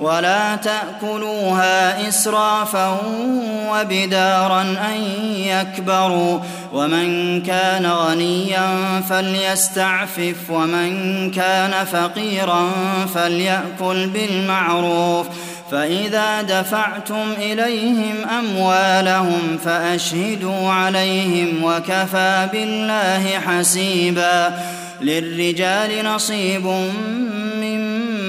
ولا تأكلوها إسرافا وبدارا أن يكبروا ومن كان غنيا فليستعفف ومن كان فقيرا فليأكل بالمعروف فإذا دفعتم إليهم أموالهم فأشهدوا عليهم وكفى بالله حسيبا للرجال نصيب مما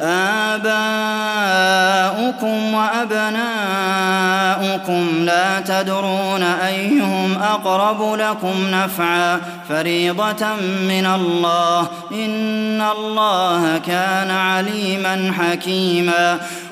آباؤكم وأبناؤكم لا تدرون أيهم أقرب لكم نفعا فريضة من الله إن الله كان عليما حكيما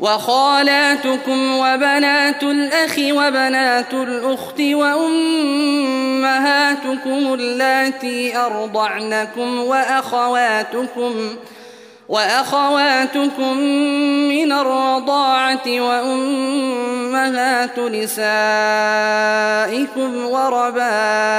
وخالاتكم وبنات الأخ وبنات الأخت وأمهاتكم اللاتي أرضعنكم وأخواتكم وأخواتكم من الرضاعة وأمهات نسائكم وربائبكم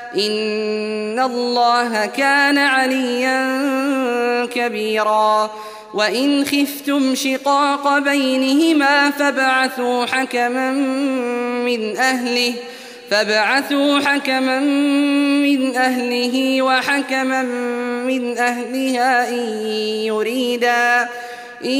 إن الله كان عليا كبيرا. وإن خفتم شقاق بينهما فابعثوا حكما من أهله فابعثوا حكما من أهله وحكما من أهلها إن يريدا إن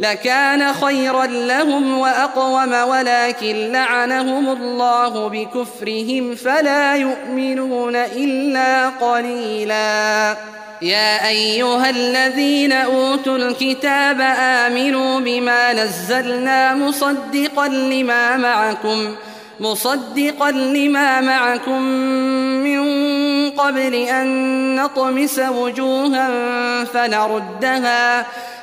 لكان خيرا لهم وأقوم ولكن لعنهم الله بكفرهم فلا يؤمنون إلا قليلا. يا أيها الذين أوتوا الكتاب آمنوا بما نزلنا مصدقا لما معكم ۖ مصدقا لما معكم من قبل أن نطمس وجوها فنردها فنردها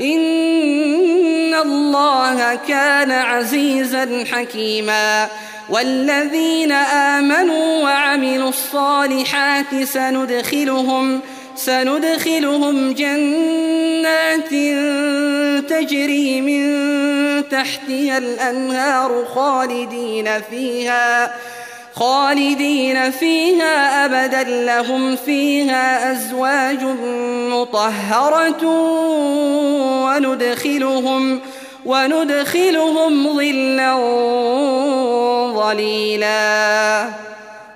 إن الله كان عزيزا حكيما. والذين آمنوا وعملوا الصالحات سندخلهم سندخلهم جنات تجري من تحتها الأنهار خالدين فيها. خالدين فيها أبدا لهم فيها أزواج مطهرة وندخلهم وندخلهم ظلا ظليلا.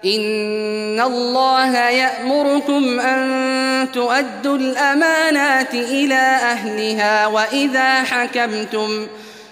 إن الله يأمركم أن تؤدوا الأمانات إلى أهلها وإذا حكمتم ۖ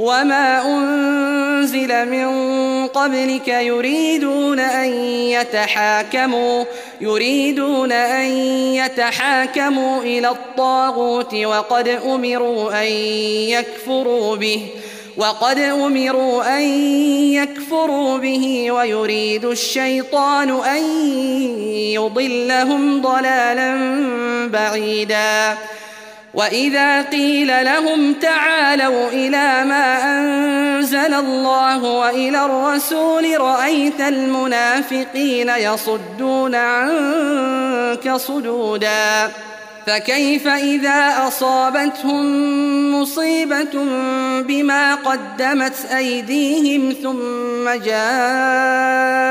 وما أنزل من قبلك يريدون أن يتحاكموا يريدون أن يتحاكموا إلى الطاغوت وقد أمروا أن يكفروا به وقد أمروا أن يكفروا به ويريد الشيطان أن يضلهم ضلالا بعيداً وإذا قيل لهم تعالوا إلى ما أنزل الله وإلى الرسول رأيت المنافقين يصدون عنك صدودا فكيف إذا أصابتهم مصيبة بما قدمت أيديهم ثم جاءوك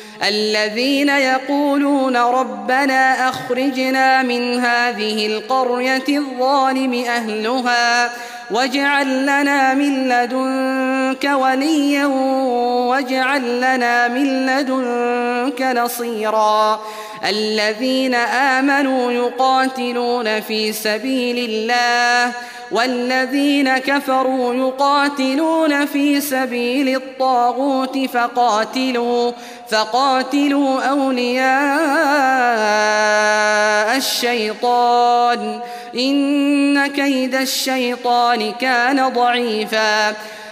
الذين يقولون ربنا أخرجنا من هذه القرية الظالم أهلها واجعل لنا من لدنك وليا واجعل لنا من لدنك نصيرا. الذين آمنوا يقاتلون في سبيل الله والذين كفروا يقاتلون في سبيل الطاغوت فقاتلوا فقاتلوا أولياء الشيطان. إن كيد الشيطان كان ضعيفا.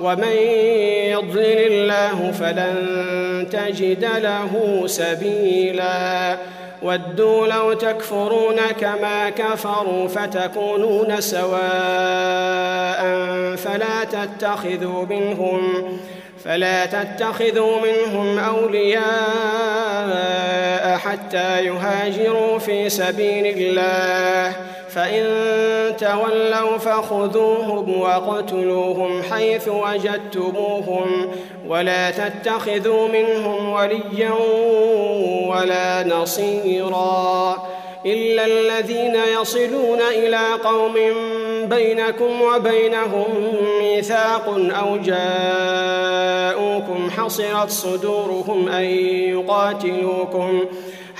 ومن يضلل الله فلن تجد له سبيلا. ودوا لو تكفرون كما كفروا فتكونون سواء فلا تتخذوا منهم فلا تتخذوا منهم أولياء حتى يهاجروا في سبيل الله. فإن تولوا فخذوهم واقتلوهم حيث وجدتموهم ولا تتخذوا منهم وليا ولا نصيرا إلا الذين يصلون إلى قوم بينكم وبينهم ميثاق أو جاءوكم حصرت صدورهم أن يقاتلوكم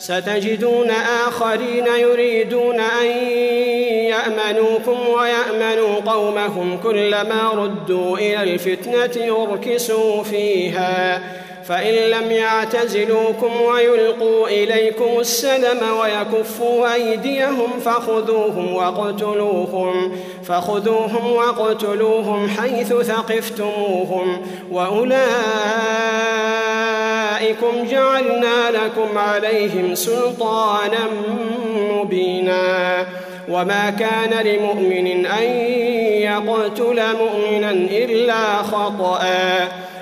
ستجدون آخرين يريدون أن يأمنوكم ويأمنوا قومهم كلما ردوا إلى الفتنة يركسوا فيها. فإن لم يعتزلوكم ويلقوا إليكم السلم ويكفوا أيديهم فخذوهم واقتلوهم فخذوهم واقتلوهم حيث ثقفتموهم. وأولئكم جعلنا لكم عليهم سلطانا مبينا. وما كان لمؤمن أن يقتل مؤمنا إلا خطأ.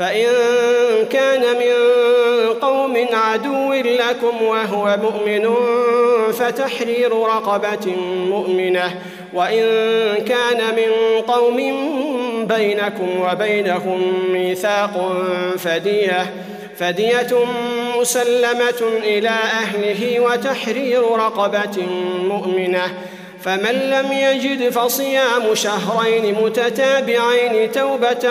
فإن كان من قوم عدو لكم وهو مؤمن فتحرير رقبة مؤمنة وإن كان من قوم بينكم وبينهم ميثاق فدية فدية مسلمة إلى أهله وتحرير رقبة مؤمنة. فمن لم يجد فصيام شهرين متتابعين توبة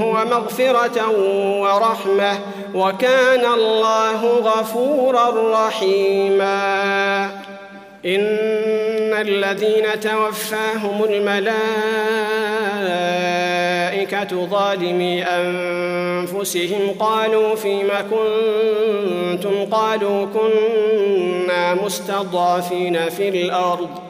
منه ومغفره ورحمة وكان الله غفورا رحيما. إن الذين توفاهم الملائكة ظالمي أنفسهم قالوا فيم كنتم؟ قالوا كنا مستضعفين في الأرض.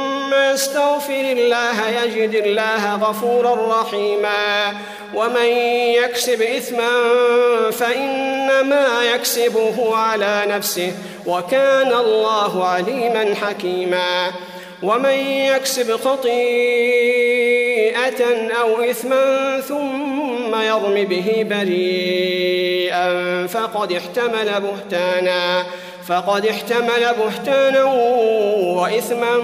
يستغفر الله يجد الله غفورا رحيما. ومن يكسب إثما فإنما يكسبه على نفسه وكان الله عليما حكيما. ومن يكسب خطيئة أو إثما ثم يرم به بريئا فقد احتمل بهتانا. فقد احتمل بهتانا وإثما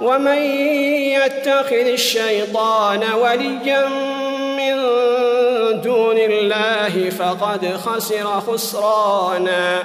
ومن يتخذ الشيطان وليا من دون الله فقد خسر خسرانا.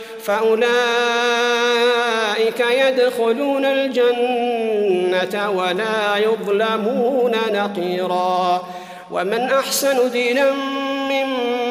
فأولئك يدخلون الجنة ولا يظلمون نقيرا. ومن أحسن دينا ممن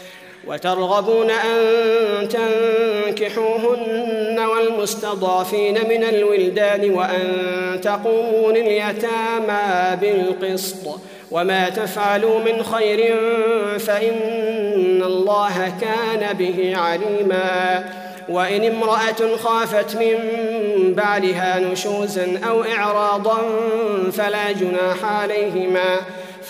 وترغبون أن تنكحوهن والمستضعفين من الولدان وأن تقوموا لليتامى بالقسط وما تفعلوا من خير فإن الله كان به عليما. وإن امرأة خافت من بعدها نشوزا أو إعراضا فلا جناح عليهما.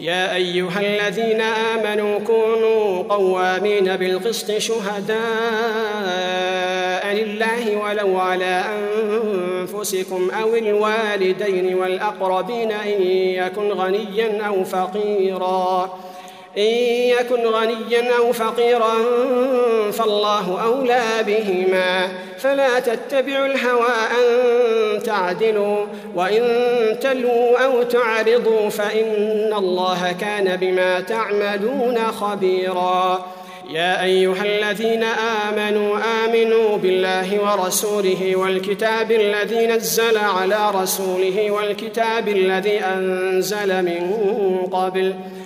يا أيها الذين آمنوا كونوا قوامين بالقسط شهداء لله ولو على أنفسكم أو الوالدين والأقربين إن يكن غنيا أو فقيرا. إن يكن غنيا أو فقيرا فالله أولى بهما فلا تتبعوا الهوى أن تعدلوا وإن تلوا أو تعرضوا فإن الله كان بما تعملون خبيرا يا أيها الذين آمنوا آمنوا بالله ورسوله والكتاب الذي نزل على رسوله والكتاب الذي أنزل من قبل ۖ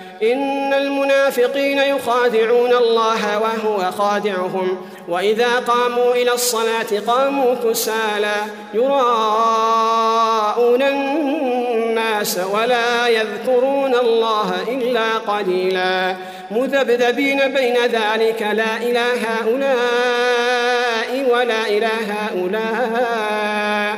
إن المنافقين يخادعون الله وهو خادعهم وإذا قاموا إلى الصلاة قاموا كسالى يراءون الناس ولا يذكرون الله إلا قليلا. مذبذبين بين ذلك لا إلى هؤلاء ولا إلى هؤلاء.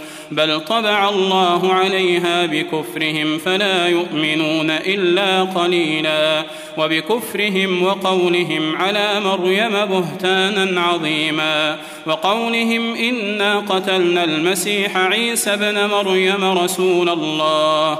بل طبع الله عليها بكفرهم فلا يؤمنون الا قليلا وبكفرهم وقولهم على مريم بهتانا عظيما وقولهم انا قتلنا المسيح عيسى ابن مريم رسول الله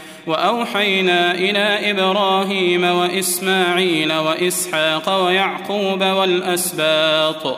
وأوحينا إلى إبراهيم وإسماعيل وإسحاق ويعقوب والأسباط